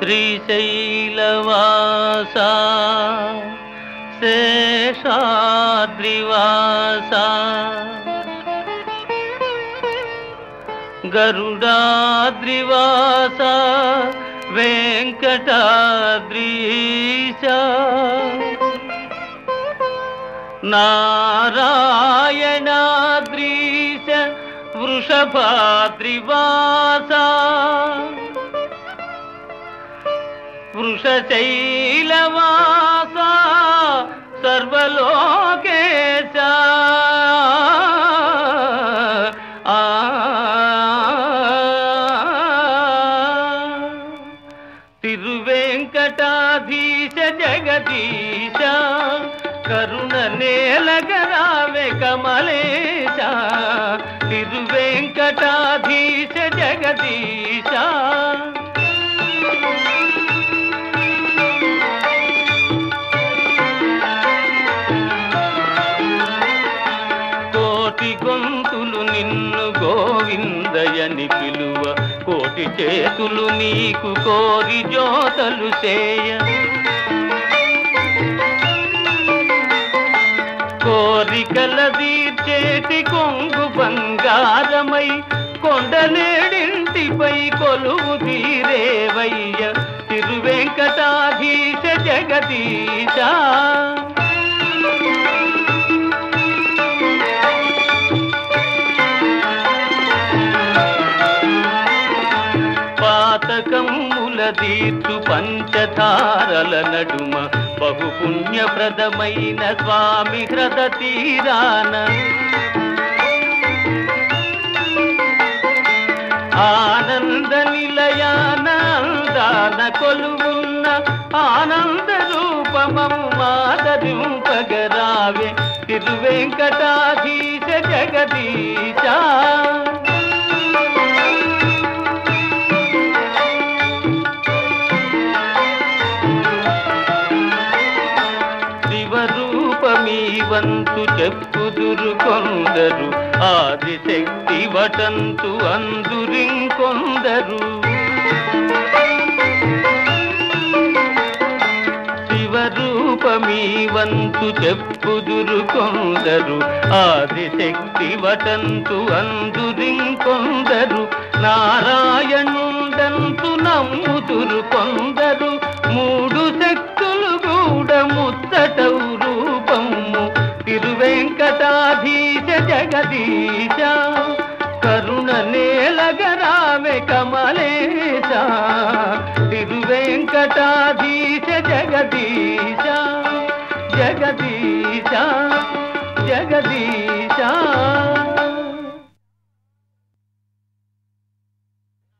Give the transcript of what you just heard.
श्रीशैलवासा शेषाद्रिवासा। गरुडाद्रिवासा वेङ्कटाद्रिश। नारायणाद्रीश वृषभाद्रिवासा। వృషశైలవాస సర్వలోకేశ. ఆ. తిరువెంకటాధీశ జగదీశ కరుణ నేలగరావే కమలేశ. తిరువెంకటాధీశ జగదీశ. కోటి గొంతులు నిన్ను గోవిందయని పిలువ. కోటి చేతులు నీకు కోరి జోతలు చేయ కోరికల తీర్చేటి కొంగు బంగారమై కొండలేడింటిపై కొలువు తీరేవయ్య. తిరువెంకటాధీశ జగదీశ. పాతకమ్ముల పంచతారల నడుమ బహుపుణ్యప్రదమైన స్వామి హ్రద తీరాన. ఆనంద నిలయానందాన కొలువున్న ఆనంద రూపమము మాదరింపగరావే తిరువెంకటాధీశ జగదీశ. వంతు చెప్పుదురు కొందరు ఆదిశక్తి వటంతు అందురింకొందరు. శివరూపమీ వంతు చెప్పుదురు కొందరు ఆదిశక్తి వటంతు అందురింకొందరు. నారాయణుండంతు నమ్ముదురు కొందరు మూడు జగదీశ కరుణ నేలగరామె కమలేశ తిరువెంకటాధీశ జగదీశ జగదీశ జగదీశ.